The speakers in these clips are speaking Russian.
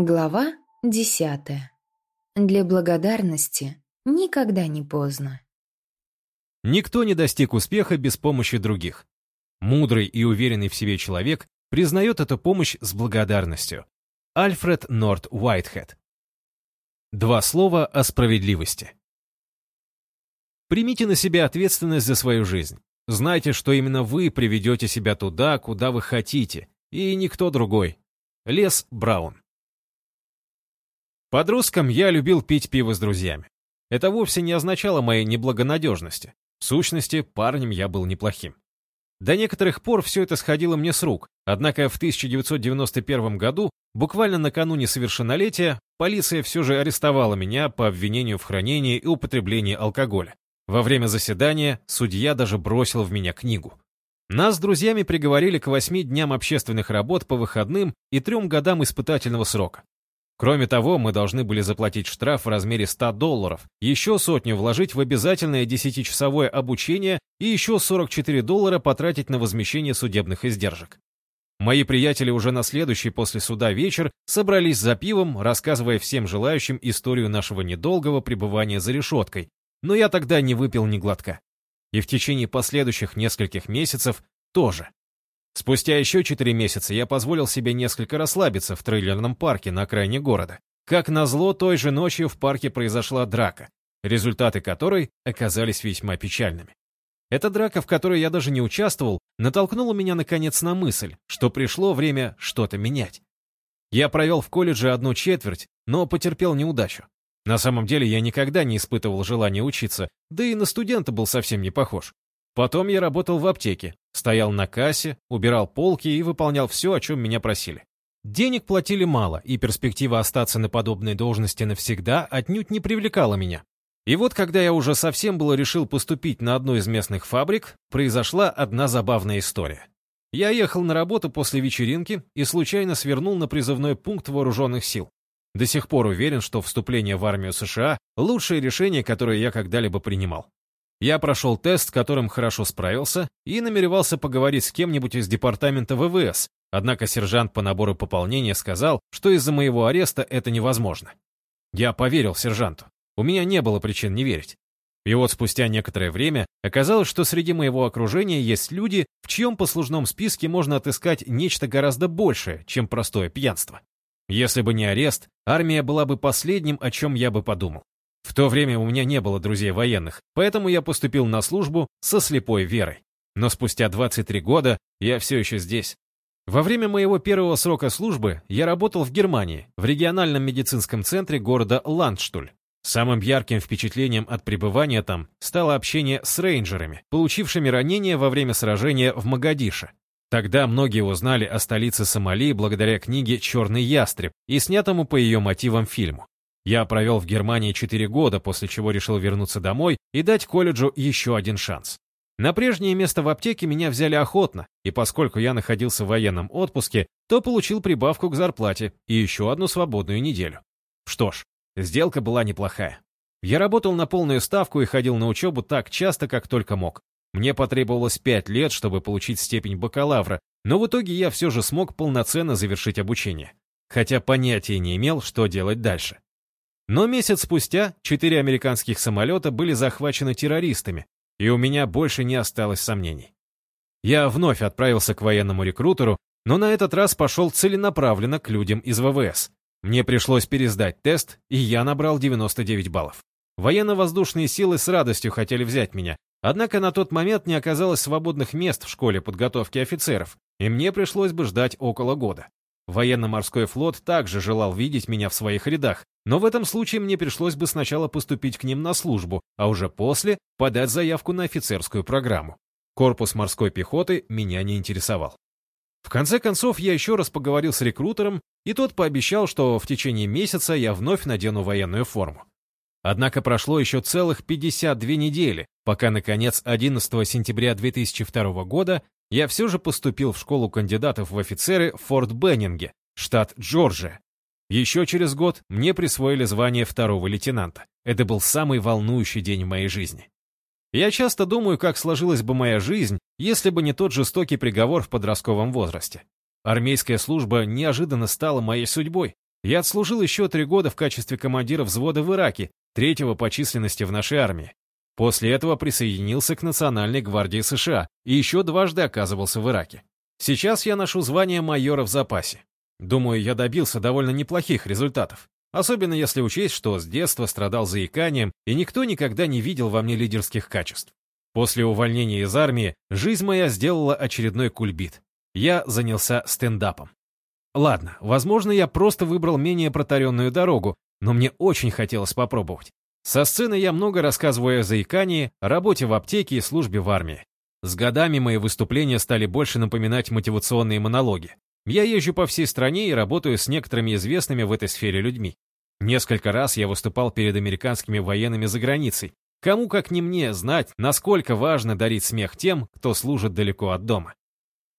Глава десятая. Для благодарности никогда не поздно. Никто не достиг успеха без помощи других. Мудрый и уверенный в себе человек признает эту помощь с благодарностью. Альфред Норт Уайтхед. Два слова о справедливости. Примите на себя ответственность за свою жизнь. Знайте, что именно вы приведете себя туда, куда вы хотите, и никто другой. Лес Браун. Подростком я любил пить пиво с друзьями. Это вовсе не означало моей неблагонадежности. В сущности, парнем я был неплохим. До некоторых пор все это сходило мне с рук, однако в 1991 году, буквально накануне совершеннолетия, полиция все же арестовала меня по обвинению в хранении и употреблении алкоголя. Во время заседания судья даже бросил в меня книгу. Нас с друзьями приговорили к восьми дням общественных работ по выходным и трем годам испытательного срока. Кроме того, мы должны были заплатить штраф в размере 100 долларов, еще сотню вложить в обязательное 10-часовое обучение и еще 44 доллара потратить на возмещение судебных издержек. Мои приятели уже на следующий после суда вечер собрались за пивом, рассказывая всем желающим историю нашего недолгого пребывания за решеткой, но я тогда не выпил ни глотка. И в течение последующих нескольких месяцев тоже. Спустя еще четыре месяца я позволил себе несколько расслабиться в трейлерном парке на окраине города. Как назло, той же ночью в парке произошла драка, результаты которой оказались весьма печальными. Эта драка, в которой я даже не участвовал, натолкнула меня наконец на мысль, что пришло время что-то менять. Я провел в колледже одну четверть, но потерпел неудачу. На самом деле я никогда не испытывал желания учиться, да и на студента был совсем не похож. Потом я работал в аптеке, стоял на кассе, убирал полки и выполнял все, о чем меня просили. Денег платили мало, и перспектива остаться на подобной должности навсегда отнюдь не привлекала меня. И вот когда я уже совсем было решил поступить на одну из местных фабрик, произошла одна забавная история. Я ехал на работу после вечеринки и случайно свернул на призывной пункт вооруженных сил. До сих пор уверен, что вступление в армию США – лучшее решение, которое я когда-либо принимал. Я прошел тест, которым хорошо справился, и намеревался поговорить с кем-нибудь из департамента ВВС, однако сержант по набору пополнения сказал, что из-за моего ареста это невозможно. Я поверил сержанту. У меня не было причин не верить. И вот спустя некоторое время оказалось, что среди моего окружения есть люди, в чьем послужном списке можно отыскать нечто гораздо большее, чем простое пьянство. Если бы не арест, армия была бы последним, о чем я бы подумал. В то время у меня не было друзей военных, поэтому я поступил на службу со слепой верой. Но спустя 23 года я все еще здесь. Во время моего первого срока службы я работал в Германии, в региональном медицинском центре города Ландштуль. Самым ярким впечатлением от пребывания там стало общение с рейнджерами, получившими ранения во время сражения в Магадише. Тогда многие узнали о столице Сомали благодаря книге «Черный ястреб» и снятому по ее мотивам фильму. Я провел в Германии 4 года, после чего решил вернуться домой и дать колледжу еще один шанс. На прежнее место в аптеке меня взяли охотно, и поскольку я находился в военном отпуске, то получил прибавку к зарплате и еще одну свободную неделю. Что ж, сделка была неплохая. Я работал на полную ставку и ходил на учебу так часто, как только мог. Мне потребовалось 5 лет, чтобы получить степень бакалавра, но в итоге я все же смог полноценно завершить обучение. Хотя понятия не имел, что делать дальше. Но месяц спустя четыре американских самолета были захвачены террористами, и у меня больше не осталось сомнений. Я вновь отправился к военному рекрутеру, но на этот раз пошел целенаправленно к людям из ВВС. Мне пришлось пересдать тест, и я набрал 99 баллов. Военно-воздушные силы с радостью хотели взять меня, однако на тот момент не оказалось свободных мест в школе подготовки офицеров, и мне пришлось бы ждать около года. Военно-морской флот также желал видеть меня в своих рядах, но в этом случае мне пришлось бы сначала поступить к ним на службу, а уже после подать заявку на офицерскую программу. Корпус морской пехоты меня не интересовал. В конце концов, я еще раз поговорил с рекрутером, и тот пообещал, что в течение месяца я вновь надену военную форму. Однако прошло еще целых 52 недели, пока, наконец, 11 сентября 2002 года я все же поступил в школу кандидатов в офицеры в Форт Беннинге, штат Джорджия. Еще через год мне присвоили звание второго лейтенанта. Это был самый волнующий день в моей жизни. Я часто думаю, как сложилась бы моя жизнь, если бы не тот жестокий приговор в подростковом возрасте. Армейская служба неожиданно стала моей судьбой. Я отслужил еще три года в качестве командира взвода в Ираке, третьего по численности в нашей армии. После этого присоединился к Национальной гвардии США и еще дважды оказывался в Ираке. Сейчас я ношу звание майора в запасе. Думаю, я добился довольно неплохих результатов. Особенно если учесть, что с детства страдал заиканием, и никто никогда не видел во мне лидерских качеств. После увольнения из армии жизнь моя сделала очередной кульбит. Я занялся стендапом. Ладно, возможно, я просто выбрал менее протаренную дорогу, но мне очень хотелось попробовать. Со сцены я много рассказываю о заикании, работе в аптеке и службе в армии. С годами мои выступления стали больше напоминать мотивационные монологи. Я езжу по всей стране и работаю с некоторыми известными в этой сфере людьми. Несколько раз я выступал перед американскими военными за границей. Кому, как не мне, знать, насколько важно дарить смех тем, кто служит далеко от дома.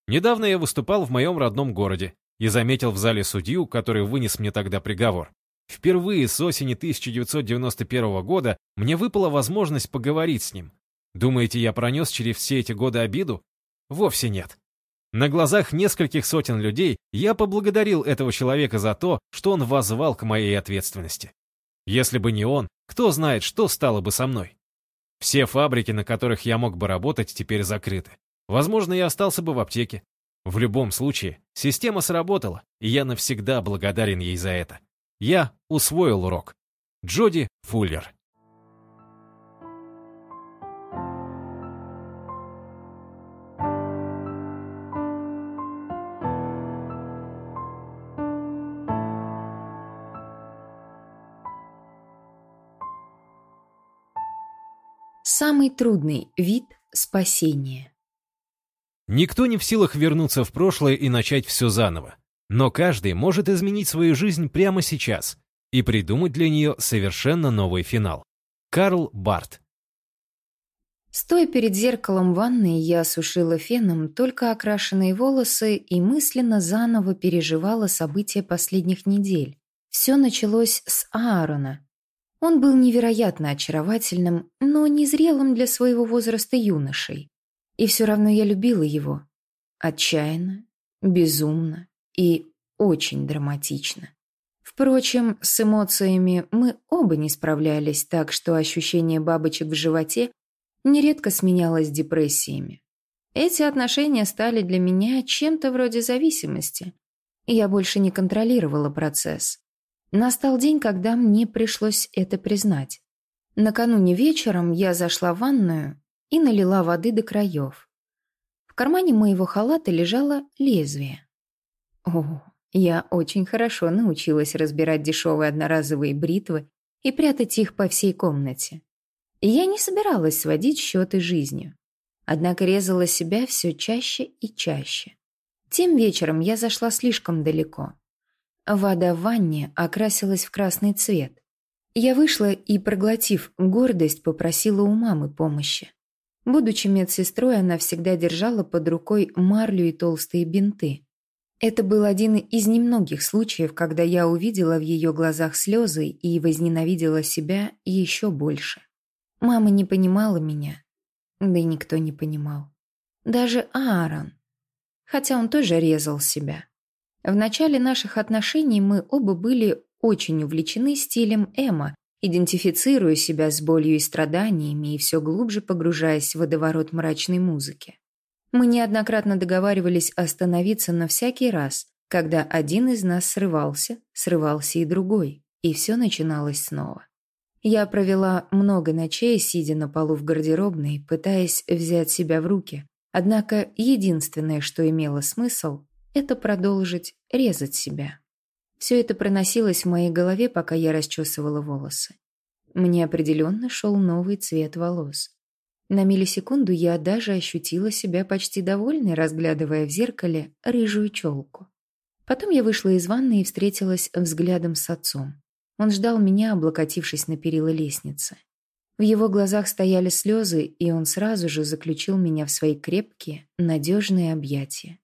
Недавно я выступал в моем родном городе и заметил в зале судью, который вынес мне тогда приговор. Впервые с осени 1991 года мне выпала возможность поговорить с ним. Думаете, я пронес через все эти годы обиду? Вовсе нет. На глазах нескольких сотен людей я поблагодарил этого человека за то, что он воззвал к моей ответственности. Если бы не он, кто знает, что стало бы со мной. Все фабрики, на которых я мог бы работать, теперь закрыты. Возможно, я остался бы в аптеке. В любом случае, система сработала, и я навсегда благодарен ей за это. Я усвоил урок. Джоди Фуллер Самый трудный вид спасения. Никто не в силах вернуться в прошлое и начать все заново. Но каждый может изменить свою жизнь прямо сейчас и придумать для нее совершенно новый финал. Карл Барт. Стоя перед зеркалом ванной, я сушила феном только окрашенные волосы и мысленно заново переживала события последних недель. Все началось с Аарона, он был невероятно очаровательным, но незрелым для своего возраста юношей. И все равно я любила его. Отчаянно, безумно и очень драматично. Впрочем, с эмоциями мы оба не справлялись, так что ощущение бабочек в животе нередко сменялось депрессиями. Эти отношения стали для меня чем-то вроде зависимости. Я больше не контролировала процесс. Настал день, когда мне пришлось это признать. Накануне вечером я зашла в ванную и налила воды до краев. В кармане моего халата лежало лезвие. О, я очень хорошо научилась разбирать дешевые одноразовые бритвы и прятать их по всей комнате. Я не собиралась сводить счеты жизнью. Однако резала себя все чаще и чаще. Тем вечером я зашла слишком далеко. Вода в ванне окрасилась в красный цвет. Я вышла и, проглотив гордость, попросила у мамы помощи. Будучи медсестрой, она всегда держала под рукой марлю и толстые бинты. Это был один из немногих случаев, когда я увидела в ее глазах слезы и возненавидела себя еще больше. Мама не понимала меня, да и никто не понимал. Даже Аарон, хотя он тоже резал себя. В начале наших отношений мы оба были очень увлечены стилем Эма, идентифицируя себя с болью и страданиями и все глубже погружаясь в водоворот мрачной музыки. Мы неоднократно договаривались остановиться на всякий раз, когда один из нас срывался, срывался и другой, и все начиналось снова. Я провела много ночей, сидя на полу в гардеробной, пытаясь взять себя в руки. Однако единственное, что имело смысл, это продолжить резать себя. Все это проносилось в моей голове, пока я расчесывала волосы. Мне определенно шел новый цвет волос. На миллисекунду я даже ощутила себя почти довольной, разглядывая в зеркале рыжую челку. Потом я вышла из ванны и встретилась взглядом с отцом. Он ждал меня, облокотившись на перила лестницы. В его глазах стояли слезы, и он сразу же заключил меня в свои крепкие, надежные объятия.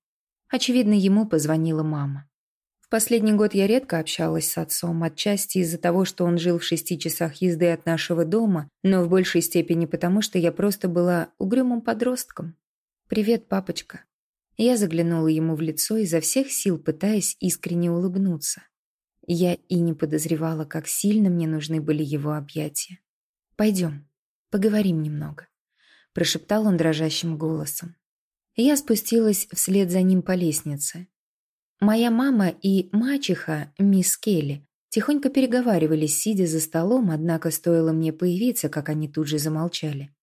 Очевидно, ему позвонила мама. Последний год я редко общалась с отцом, отчасти из-за того, что он жил в шести часах езды от нашего дома, но в большей степени потому, что я просто была угрюмым подростком. «Привет, папочка». Я заглянула ему в лицо изо всех сил, пытаясь искренне улыбнуться. Я и не подозревала, как сильно мне нужны были его объятия. «Пойдем, поговорим немного», — прошептал он дрожащим голосом. Я спустилась вслед за ним по лестнице. Моя мама и мачеха, мисс Келли, тихонько переговаривались, сидя за столом, однако стоило мне появиться, как они тут же замолчали.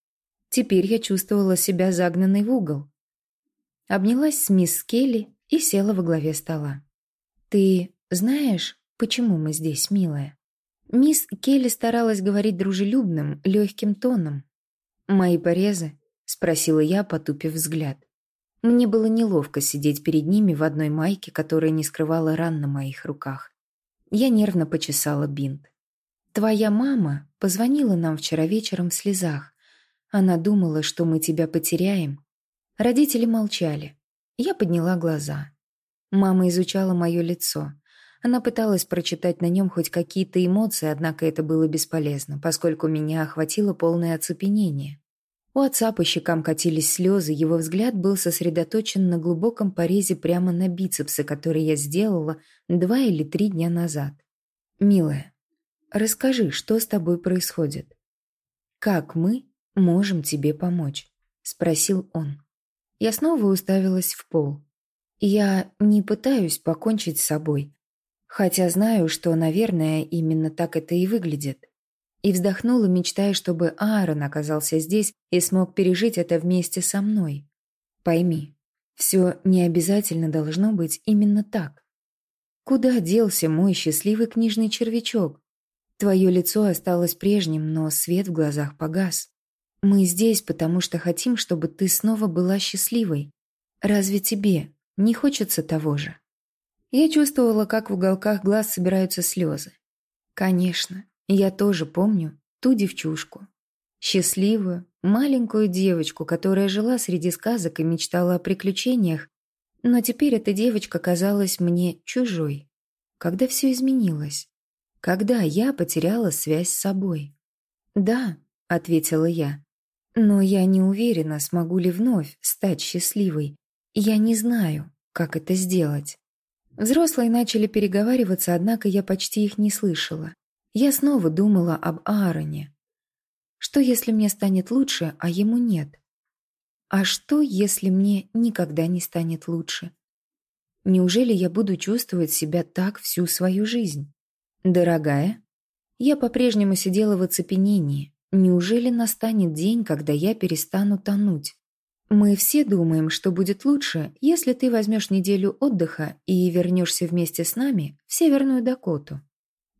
Теперь я чувствовала себя загнанной в угол. Обнялась с мисс Келли и села во главе стола. «Ты знаешь, почему мы здесь, милая?» Мисс Келли старалась говорить дружелюбным, легким тоном. «Мои порезы?» — спросила я, потупив взгляд. Мне было неловко сидеть перед ними в одной майке, которая не скрывала ран на моих руках. Я нервно почесала бинт. «Твоя мама позвонила нам вчера вечером в слезах. Она думала, что мы тебя потеряем». Родители молчали. Я подняла глаза. Мама изучала мое лицо. Она пыталась прочитать на нем хоть какие-то эмоции, однако это было бесполезно, поскольку меня охватило полное оцепенение. У отца по щекам катились слезы, его взгляд был сосредоточен на глубоком порезе прямо на бицепсе, который я сделала два или три дня назад. «Милая, расскажи, что с тобой происходит? Как мы можем тебе помочь?» — спросил он. Я снова уставилась в пол. Я не пытаюсь покончить с собой, хотя знаю, что, наверное, именно так это и выглядит. И вздохнула, мечтая, чтобы Аарон оказался здесь и смог пережить это вместе со мной. Пойми, все не обязательно должно быть именно так. Куда делся мой счастливый книжный червячок? Твое лицо осталось прежним, но свет в глазах погас. Мы здесь, потому что хотим, чтобы ты снова была счастливой. Разве тебе не хочется того же. Я чувствовала, как в уголках глаз собираются слезы. Конечно, я тоже помню ту девчушку. Счастливую, маленькую девочку, которая жила среди сказок и мечтала о приключениях, но теперь эта девочка казалась мне чужой. Когда все изменилось? Когда я потеряла связь с собой? «Да», — ответила я, — «но я не уверена, смогу ли вновь стать счастливой, я не знаю, как это сделать. Взрослые начали переговариваться, однако я почти их не слышала. Я снова думала об Аароне. Что, если мне станет лучше, а ему нет? А что, если мне никогда не станет лучше? Неужели я буду чувствовать себя так всю свою жизнь? Дорогая, я по-прежнему сидела в оцепенении. Неужели настанет день, когда я перестану тонуть? Мы все думаем, что будет лучше, если ты возьмешь неделю отдыха и вернешься вместе с нами в Северную Дакоту.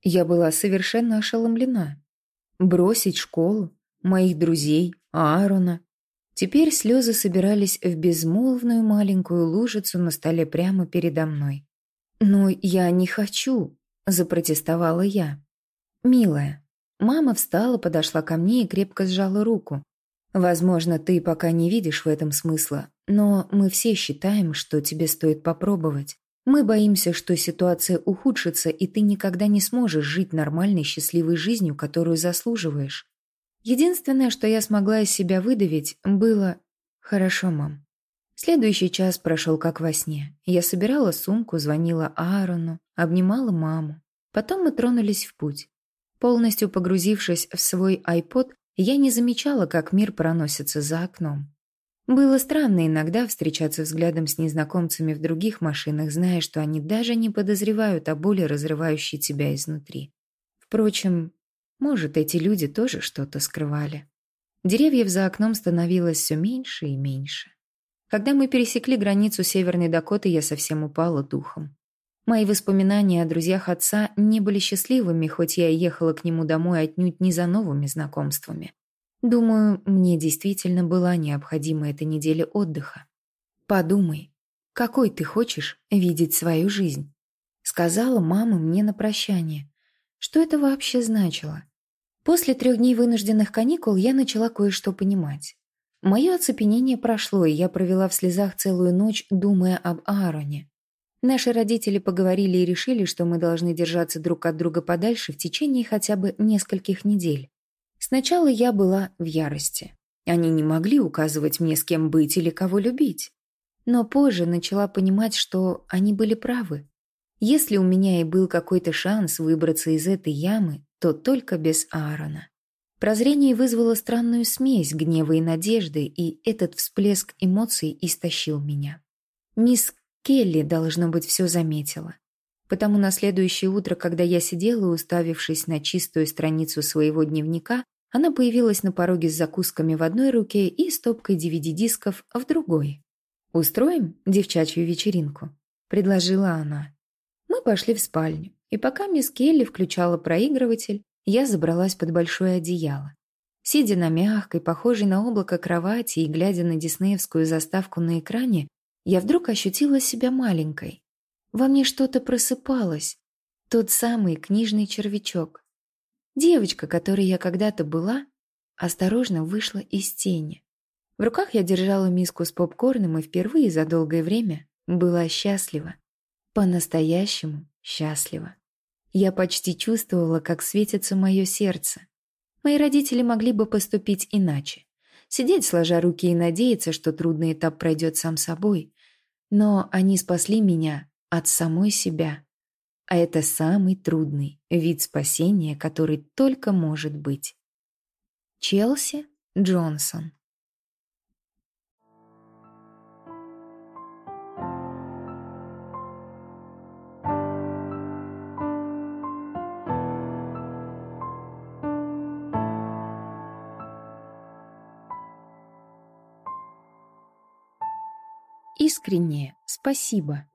Я была совершенно ошеломлена. Бросить школу, моих друзей, Аарона. Теперь слезы собирались в безмолвную маленькую лужицу на столе прямо передо мной. «Но я не хочу», — запротестовала я. «Милая». Мама встала, подошла ко мне и крепко сжала руку. Возможно, ты пока не видишь в этом смысла, но мы все считаем, что тебе стоит попробовать. Мы боимся, что ситуация ухудшится, и ты никогда не сможешь жить нормальной, счастливой жизнью, которую заслуживаешь. Единственное, что я смогла из себя выдавить, было «Хорошо, мам». Следующий час прошел как во сне. Я собирала сумку, звонила Аарону, обнимала маму. Потом мы тронулись в путь. Полностью погрузившись в свой iPod, я не замечала, как мир проносится за окном. Было странно иногда встречаться взглядом с незнакомцами в других машинах, зная, что они даже не подозревают о боли, разрывающей тебя изнутри. Впрочем, может, эти люди тоже что-то скрывали. Деревьев за окном становилось все меньше и меньше. Когда мы пересекли границу Северной Дакоты, я совсем упала духом. Мои воспоминания о друзьях отца не были счастливыми, хоть я и ехала к нему домой отнюдь не за новыми знакомствами. Думаю, мне действительно была необходима эта неделя отдыха. Подумай, какой ты хочешь видеть свою жизнь? Сказала мама мне на прощание. Что это вообще значило? После трех дней вынужденных каникул я начала кое-что понимать. Мое оцепенение прошло, и я провела в слезах целую ночь, думая об Аароне. Наши родители поговорили и решили, что мы должны держаться друг от друга подальше в течение хотя бы нескольких недель. Сначала я была в ярости. Они не могли указывать мне, с кем быть или кого любить. Но позже начала понимать, что они были правы. Если у меня и был какой-то шанс выбраться из этой ямы, то только без Аарона. Прозрение вызвало странную смесь гнева и надежды, и этот всплеск эмоций истощил меня. Мисс Келли, должно быть, все заметила. Потому на следующее утро, когда я сидела, уставившись на чистую страницу своего дневника, она появилась на пороге с закусками в одной руке и стопкой DVD-дисков в другой. «Устроим девчачью вечеринку?» – предложила она. Мы пошли в спальню, и пока мисс Келли включала проигрыватель, я забралась под большое одеяло. Сидя на мягкой, похожей на облако кровати и глядя на диснеевскую заставку на экране, я вдруг ощутила себя маленькой. Во мне что-то просыпалось. Тот самый книжный червячок. Девочка, которой я когда-то была, осторожно вышла из тени. В руках я держала миску с попкорном и впервые за долгое время была счастлива. По-настоящему счастлива. Я почти чувствовала, как светится мое сердце. Мои родители могли бы поступить иначе. Сидеть сложа руки и надеяться, что трудный этап пройдет сам собой. Но они спасли меня от самой себя. А это самый трудный вид спасения, который только может быть. Челси Джонсон Искреннее спасибо.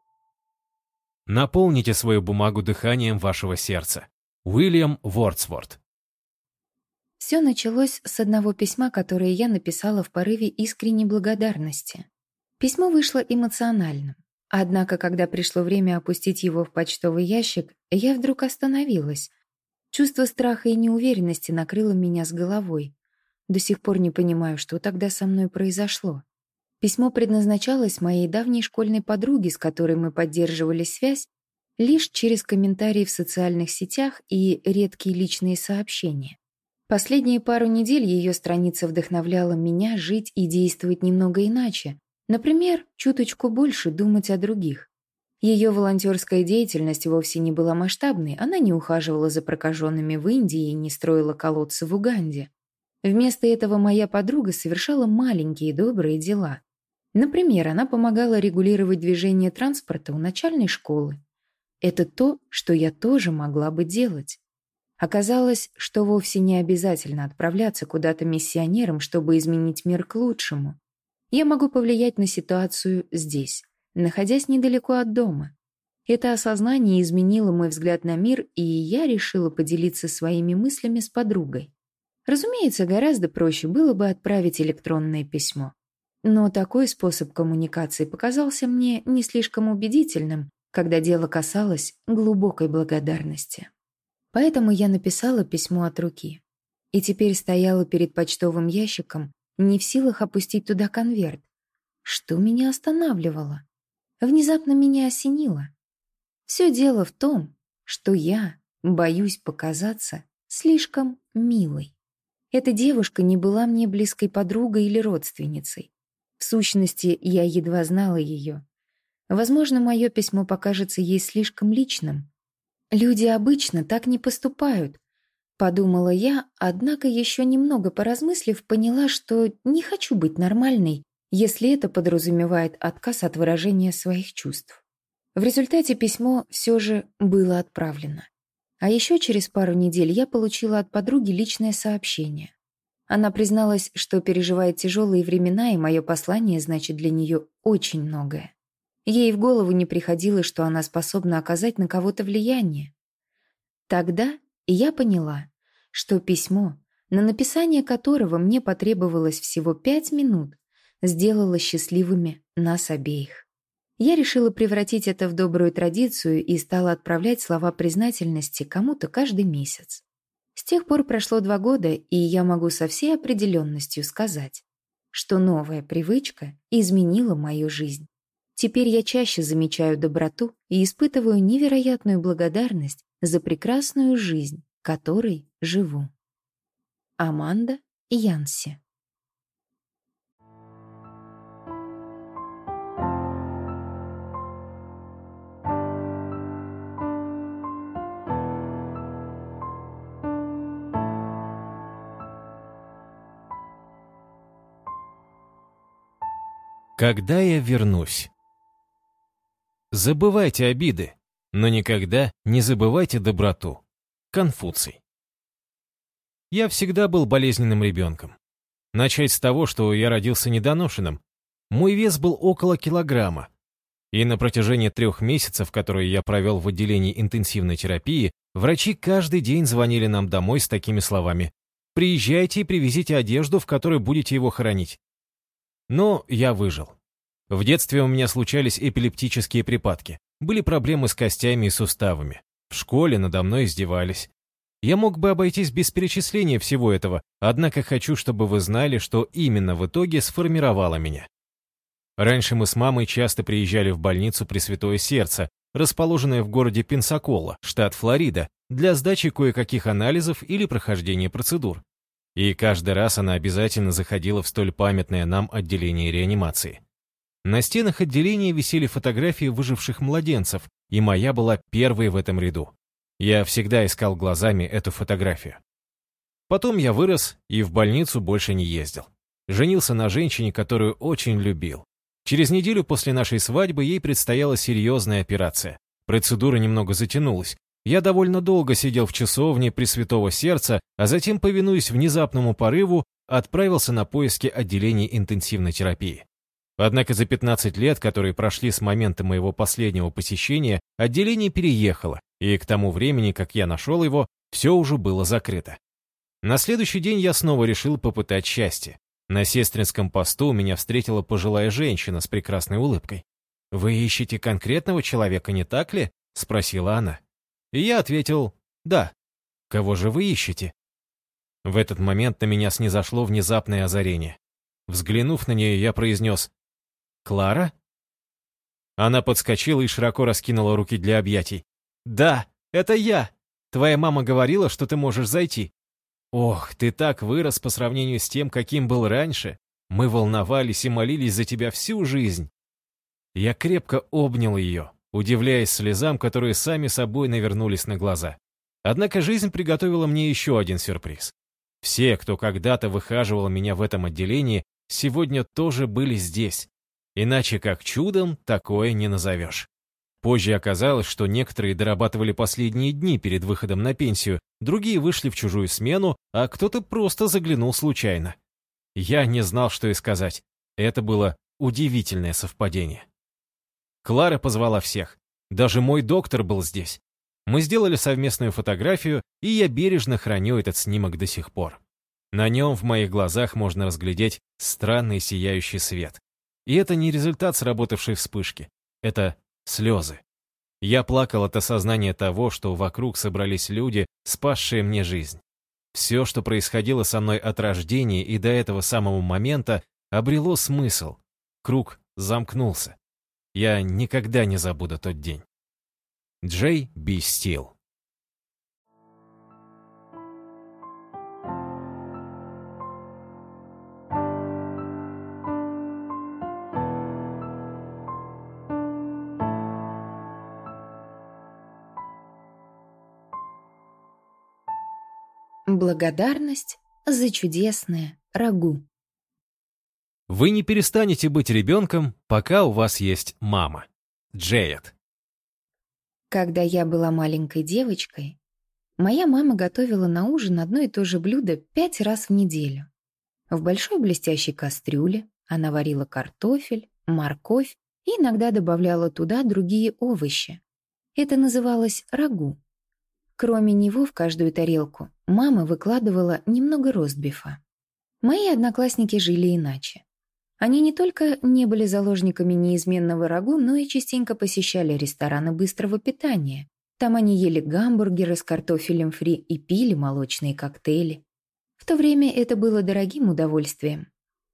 Наполните свою бумагу дыханием вашего сердца. Уильям Вордсворт. Все началось с одного письма, которое я написала в порыве искренней благодарности. Письмо вышло эмоциональным. Однако, когда пришло время опустить его в почтовый ящик, я вдруг остановилась. Чувство страха и неуверенности накрыло меня с головой. До сих пор не понимаю, что тогда со мной произошло. Письмо предназначалось моей давней школьной подруге, с которой мы поддерживали связь, лишь через комментарии в социальных сетях и редкие личные сообщения. Последние пару недель ее страница вдохновляла меня жить и действовать немного иначе, например, чуточку больше думать о других. Ее волонтерская деятельность вовсе не была масштабной, она не ухаживала за прокаженными в Индии и не строила колодцы в Уганде. Вместо этого моя подруга совершала маленькие добрые дела. Например, она помогала регулировать движение транспорта у начальной школы. Это то, что я тоже могла бы делать. Оказалось, что вовсе не обязательно отправляться куда-то миссионером, чтобы изменить мир к лучшему. Я могу повлиять на ситуацию здесь, находясь недалеко от дома. Это осознание изменило мой взгляд на мир, и я решила поделиться своими мыслями с подругой. Разумеется, гораздо проще было бы отправить электронное письмо. Но такой способ коммуникации показался мне не слишком убедительным, когда дело касалось глубокой благодарности. Поэтому я написала письмо от руки. И теперь стояла перед почтовым ящиком, не в силах опустить туда конверт. Что меня останавливало? Внезапно меня осенило. Все дело в том, что я боюсь показаться слишком милой. Эта девушка не была мне близкой подругой или родственницей. Сущности, я едва знала ее. Возможно, мое письмо покажется ей слишком личным. Люди обычно так не поступают, подумала я, однако еще немного поразмыслив, поняла, что не хочу быть нормальной, если это подразумевает отказ от выражения своих чувств. В результате письмо все же было отправлено. А еще через пару недель я получила от подруги личное сообщение. Она призналась, что переживает тяжелые времена, и мое послание значит для нее очень многое. Ей в голову не приходило, что она способна оказать на кого-то влияние. Тогда я поняла, что письмо, на написание которого мне потребовалось всего пять минут, сделало счастливыми нас обеих. Я решила превратить это в добрую традицию и стала отправлять слова признательности кому-то каждый месяц. С тех пор прошло два года, и я могу со всей определенностью сказать, что новая привычка изменила мою жизнь. Теперь я чаще замечаю доброту и испытываю невероятную благодарность за прекрасную жизнь, которой живу. Аманда Янси Когда я вернусь? Забывайте обиды, но никогда не забывайте доброту. Конфуций. Я всегда был болезненным ребенком. Начать с того, что я родился недоношенным. Мой вес был около килограмма. И на протяжении трех месяцев, которые я провел в отделении интенсивной терапии, врачи каждый день звонили нам домой с такими словами «Приезжайте и привезите одежду, в которой будете его хоронить». Но я выжил. В детстве у меня случались эпилептические припадки. Были проблемы с костями и суставами. В школе надо мной издевались. Я мог бы обойтись без перечисления всего этого, однако хочу, чтобы вы знали, что именно в итоге сформировало меня. Раньше мы с мамой часто приезжали в больницу Пресвятое Сердце, расположенное в городе Пенсакола, штат Флорида, для сдачи кое-каких анализов или прохождения процедур. И каждый раз она обязательно заходила в столь памятное нам отделение реанимации. На стенах отделения висели фотографии выживших младенцев, и моя была первой в этом ряду. Я всегда искал глазами эту фотографию. Потом я вырос и в больницу больше не ездил. Женился на женщине, которую очень любил. Через неделю после нашей свадьбы ей предстояла серьезная операция. Процедура немного затянулась, я довольно долго сидел в часовне Пресвятого Сердца, а затем, повинуясь внезапному порыву, отправился на поиски отделений интенсивной терапии. Однако за 15 лет, которые прошли с момента моего последнего посещения, отделение переехало, и к тому времени, как я нашел его, все уже было закрыто. На следующий день я снова решил попытать счастье. На сестринском посту меня встретила пожилая женщина с прекрасной улыбкой. «Вы ищете конкретного человека, не так ли?» — спросила она. И я ответил «Да». «Кого же вы ищете?» В этот момент на меня снизошло внезапное озарение. Взглянув на нее, я произнес «Клара?» Она подскочила и широко раскинула руки для объятий. «Да, это я! Твоя мама говорила, что ты можешь зайти». «Ох, ты так вырос по сравнению с тем, каким был раньше. Мы волновались и молились за тебя всю жизнь». Я крепко обнял ее удивляясь слезам, которые сами собой навернулись на глаза. Однако жизнь приготовила мне еще один сюрприз. Все, кто когда-то выхаживал меня в этом отделении, сегодня тоже были здесь. Иначе как чудом такое не назовешь. Позже оказалось, что некоторые дорабатывали последние дни перед выходом на пенсию, другие вышли в чужую смену, а кто-то просто заглянул случайно. Я не знал, что и сказать. Это было удивительное совпадение. Клара позвала всех. Даже мой доктор был здесь. Мы сделали совместную фотографию, и я бережно храню этот снимок до сих пор. На нем в моих глазах можно разглядеть странный сияющий свет. И это не результат сработавшей вспышки. Это слезы. Я плакал от осознания того, что вокруг собрались люди, спасшие мне жизнь. Все, что происходило со мной от рождения и до этого самого момента, обрело смысл. Круг замкнулся. Я никогда не забуду тот день. Джей Би Стил Благодарность за чудесное рагу. Вы не перестанете быть ребенком, пока у вас есть мама. Джейд. Когда я была маленькой девочкой, моя мама готовила на ужин одно и то же блюдо пять раз в неделю. В большой блестящей кастрюле она варила картофель, морковь и иногда добавляла туда другие овощи. Это называлось рагу. Кроме него в каждую тарелку мама выкладывала немного ростбифа. Мои одноклассники жили иначе. Они не только не были заложниками неизменного рагу, но и частенько посещали рестораны быстрого питания. Там они ели гамбургеры с картофелем фри и пили молочные коктейли. В то время это было дорогим удовольствием.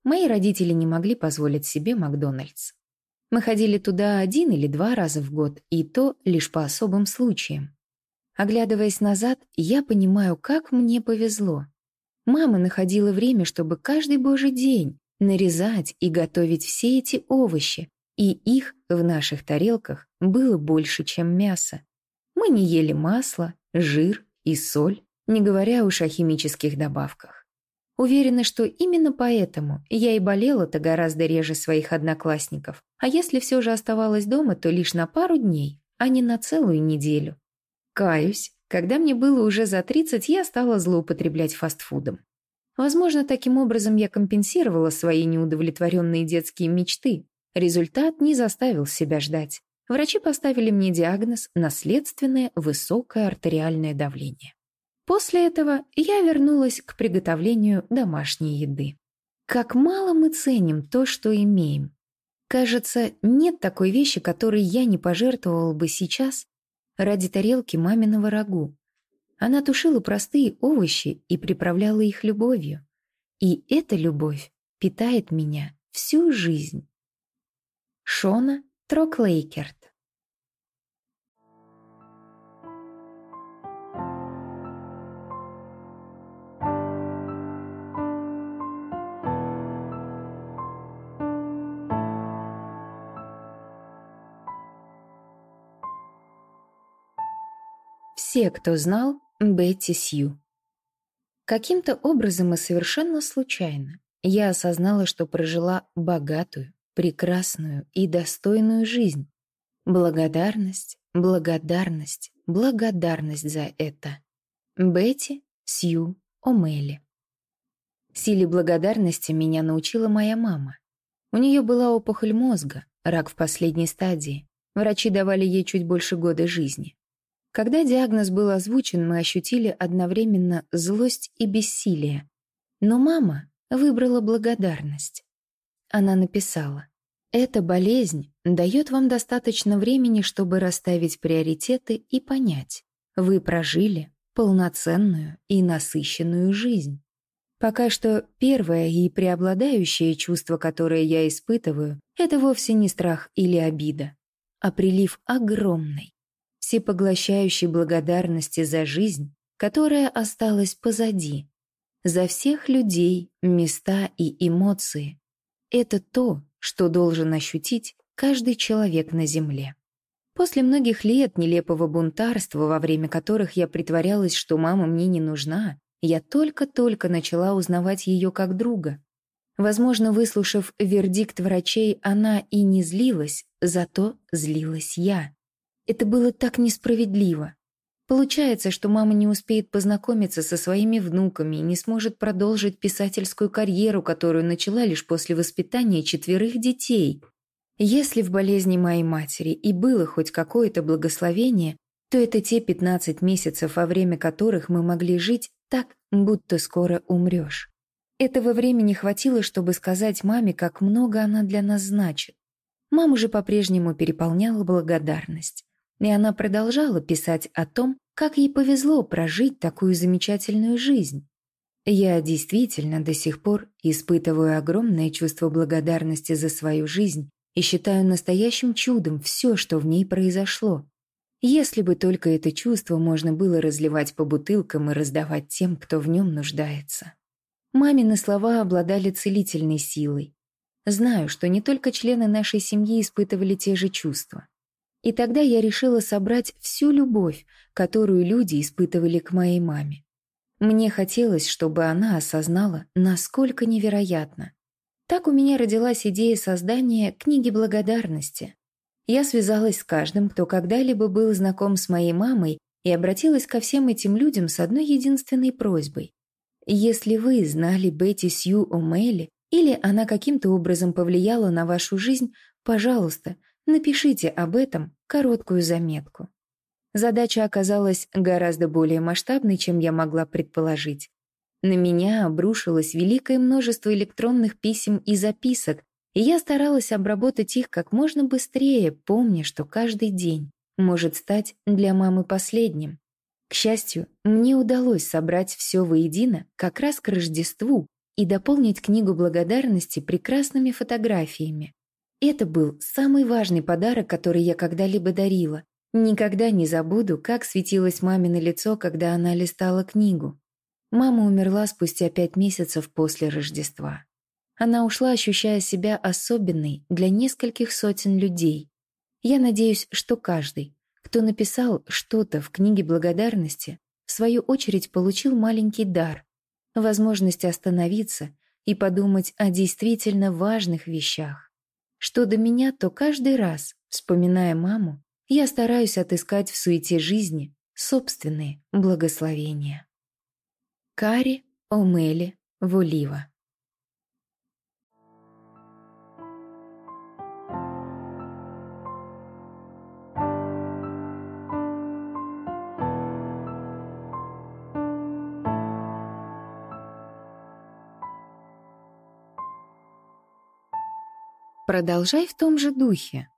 Мои родители не могли позволить себе Макдональдс. Мы ходили туда один или два раза в год, и то лишь по особым случаям. Оглядываясь назад, я понимаю, как мне повезло. Мама находила время, чтобы каждый божий день нарезать и готовить все эти овощи, и их в наших тарелках было больше, чем мясо. Мы не ели масло, жир и соль, не говоря уж о химических добавках. Уверена, что именно поэтому я и болела-то гораздо реже своих одноклассников. А если все же оставалась дома, то лишь на пару дней, а не на целую неделю. Каюсь, когда мне было уже за 30, я стала злоупотреблять фастфудом. Возможно, таким образом я компенсировала свои неудовлетворенные детские мечты. Результат не заставил себя ждать. Врачи поставили мне диагноз «наследственное высокое артериальное давление». После этого я вернулась к приготовлению домашней еды. Как мало мы ценим то, что имеем. Кажется, нет такой вещи, которой я не пожертвовала бы сейчас ради тарелки маминого рагу. Она тушила простые овощи и приправляла их любовью. И эта любовь питает меня всю жизнь. Шона Троклейкерт Все, кто знал Бетти Сью. Каким-то образом и совершенно случайно я осознала, что прожила богатую, прекрасную и достойную жизнь. Благодарность, благодарность, благодарность за это. Бетти Сью О'Мелли. Силе благодарности меня научила моя мама. У нее была опухоль мозга, рак в последней стадии. Врачи давали ей чуть больше года жизни. Когда диагноз был озвучен, мы ощутили одновременно злость и бессилие. Но мама выбрала благодарность. Она написала, «Эта болезнь дает вам достаточно времени, чтобы расставить приоритеты и понять, вы прожили полноценную и насыщенную жизнь. Пока что первое и преобладающее чувство, которое я испытываю, это вовсе не страх или обида, а прилив огромной, всепоглощающей благодарности за жизнь, которая осталась позади, за всех людей, места и эмоции. Это то, что должен ощутить каждый человек на Земле. После многих лет нелепого бунтарства, во время которых я притворялась, что мама мне не нужна, я только-только начала узнавать ее как друга. Возможно, выслушав вердикт врачей, она и не злилась, зато злилась я. Это было так несправедливо. Получается, что мама не успеет познакомиться со своими внуками и не сможет продолжить писательскую карьеру, которую начала лишь после воспитания четверых детей. Если в болезни моей матери и было хоть какое-то благословение, то это те 15 месяцев, во время которых мы могли жить так, будто скоро умрешь. Этого времени хватило, чтобы сказать маме, как много она для нас значит. Маму же по-прежнему переполняла благодарность и она продолжала писать о том, как ей повезло прожить такую замечательную жизнь. Я действительно до сих пор испытываю огромное чувство благодарности за свою жизнь и считаю настоящим чудом все, что в ней произошло. Если бы только это чувство можно было разливать по бутылкам и раздавать тем, кто в нем нуждается. Мамины слова обладали целительной силой. Знаю, что не только члены нашей семьи испытывали те же чувства. И тогда я решила собрать всю любовь, которую люди испытывали к моей маме. Мне хотелось, чтобы она осознала, насколько невероятно. Так у меня родилась идея создания книги благодарности. Я связалась с каждым, кто когда-либо был знаком с моей мамой, и обратилась ко всем этим людям с одной единственной просьбой. Если вы знали Бетти Сью О'Мелли, или она каким-то образом повлияла на вашу жизнь, пожалуйста, Напишите об этом короткую заметку. Задача оказалась гораздо более масштабной, чем я могла предположить. На меня обрушилось великое множество электронных писем и записок, и я старалась обработать их как можно быстрее, помня, что каждый день может стать для мамы последним. К счастью, мне удалось собрать все воедино как раз к Рождеству и дополнить книгу благодарности прекрасными фотографиями. Это был самый важный подарок, который я когда-либо дарила. Никогда не забуду, как светилось мамино лицо, когда она листала книгу. Мама умерла спустя пять месяцев после Рождества. Она ушла, ощущая себя особенной для нескольких сотен людей. Я надеюсь, что каждый, кто написал что-то в книге благодарности, в свою очередь получил маленький дар. возможность остановиться и подумать о действительно важных вещах. Что до меня, то каждый раз, вспоминая маму, я стараюсь отыскать в суете жизни собственные благословения. Кари Омели Вулива Продолжай в том же духе.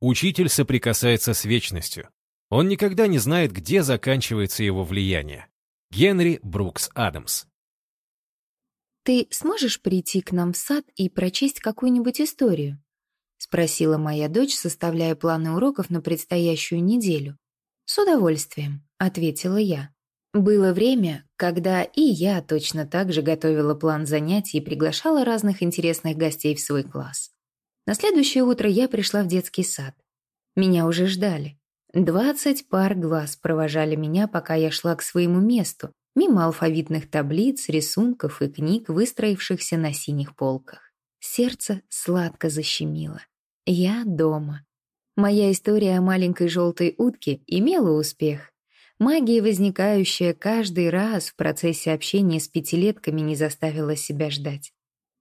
Учитель соприкасается с вечностью. Он никогда не знает, где заканчивается его влияние. Генри Брукс Адамс. «Ты сможешь прийти к нам в сад и прочесть какую-нибудь историю?» — спросила моя дочь, составляя планы уроков на предстоящую неделю. «С удовольствием», — ответила я. Было время, когда и я точно так же готовила план занятий и приглашала разных интересных гостей в свой класс. На следующее утро я пришла в детский сад. Меня уже ждали. Двадцать пар глаз провожали меня, пока я шла к своему месту, мимо алфавитных таблиц, рисунков и книг, выстроившихся на синих полках. Сердце сладко защемило. Я дома. Моя история о маленькой желтой утке имела успех. Магия, возникающая каждый раз в процессе общения с пятилетками, не заставила себя ждать.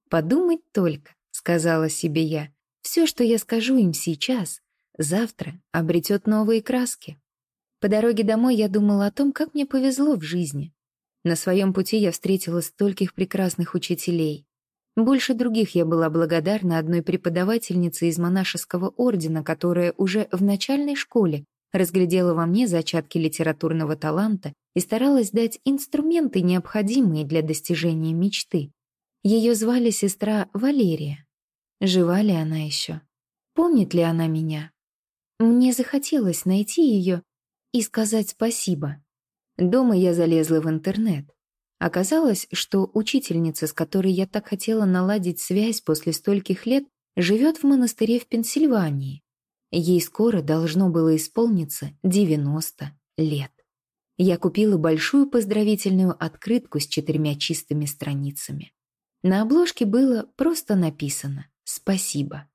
«Подумать только», — сказала себе я, — «все, что я скажу им сейчас, завтра обретет новые краски». По дороге домой я думала о том, как мне повезло в жизни. На своем пути я встретила стольких прекрасных учителей. Больше других я была благодарна одной преподавательнице из монашеского ордена, которая уже в начальной школе разглядела во мне зачатки литературного таланта и старалась дать инструменты, необходимые для достижения мечты. Ее звали сестра Валерия. Жива ли она еще? Помнит ли она меня? Мне захотелось найти ее и сказать спасибо. Дома я залезла в интернет. Оказалось, что учительница, с которой я так хотела наладить связь после стольких лет, живет в монастыре в Пенсильвании. Ей скоро должно было исполниться 90 лет. Я купила большую поздравительную открытку с четырьмя чистыми страницами. На обложке было просто написано «Спасибо»,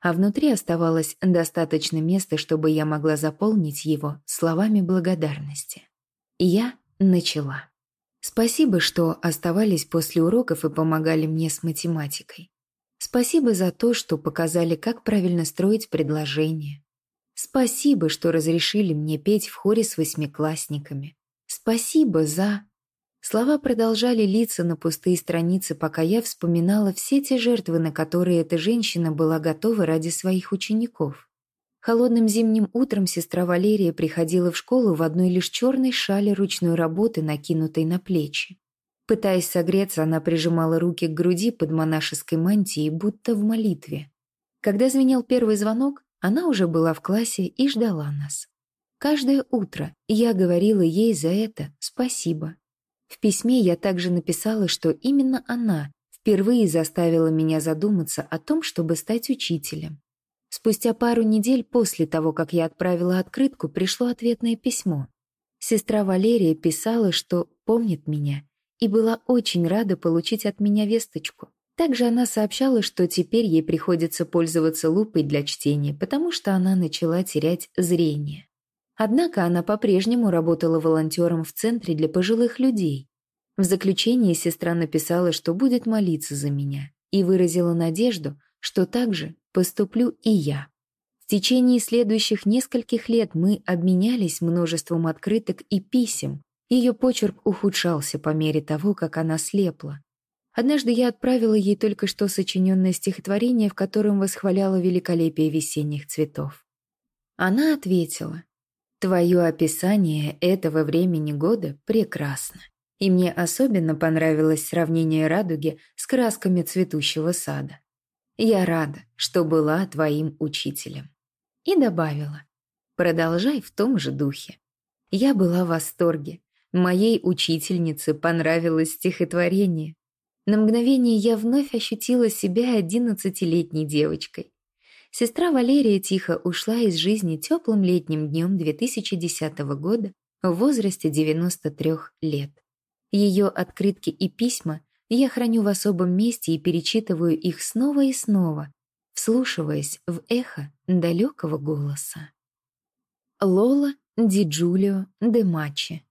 а внутри оставалось достаточно места, чтобы я могла заполнить его словами благодарности. И я начала. Спасибо, что оставались после уроков и помогали мне с математикой. Спасибо за то, что показали, как правильно строить предложение. Спасибо, что разрешили мне петь в хоре с восьмиклассниками. Спасибо за... Слова продолжали литься на пустые страницы, пока я вспоминала все те жертвы, на которые эта женщина была готова ради своих учеников. Холодным зимним утром сестра Валерия приходила в школу в одной лишь черной шале ручной работы, накинутой на плечи. Пытаясь согреться, она прижимала руки к груди под монашеской мантией, будто в молитве. Когда звенел первый звонок, она уже была в классе и ждала нас. Каждое утро я говорила ей за это спасибо. В письме я также написала, что именно она впервые заставила меня задуматься о том, чтобы стать учителем. Спустя пару недель после того, как я отправила открытку, пришло ответное письмо. Сестра Валерия писала, что помнит меня и была очень рада получить от меня весточку. Также она сообщала, что теперь ей приходится пользоваться лупой для чтения, потому что она начала терять зрение. Однако она по-прежнему работала волонтером в центре для пожилых людей. В заключении сестра написала, что будет молиться за меня, и выразила надежду, что так же поступлю и я. В течение следующих нескольких лет мы обменялись множеством открыток и писем, ее почерк ухудшался по мере того, как она слепла. Однажды я отправила ей только что сочиненное стихотворение, в котором восхваляла великолепие весенних цветов. Она ответила, «Твое описание этого времени года прекрасно, и мне особенно понравилось сравнение радуги с красками цветущего сада. Я рада, что была твоим учителем». И добавила, «Продолжай в том же духе». Я была в восторге, Моей учительнице понравилось стихотворение. На мгновение я вновь ощутила себя одиннадцатилетней девочкой. Сестра Валерия тихо ушла из жизни теплым летним днем 2010 года в возрасте 93 лет. Ее открытки и письма я храню в особом месте и перечитываю их снова и снова, вслушиваясь в эхо далекого голоса. Лола Ди Джулио де Мачи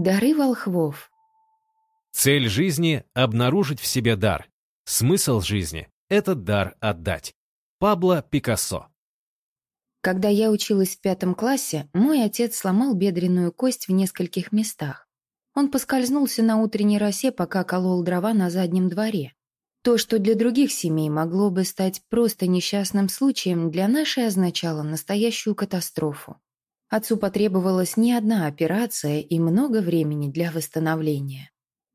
Дары волхвов. Цель жизни — обнаружить в себе дар. Смысл жизни — этот дар отдать. Пабло Пикассо. Когда я училась в пятом классе, мой отец сломал бедренную кость в нескольких местах. Он поскользнулся на утренней росе, пока колол дрова на заднем дворе. То, что для других семей могло бы стать просто несчастным случаем, для нашей означало настоящую катастрофу. Отцу потребовалась не одна операция и много времени для восстановления.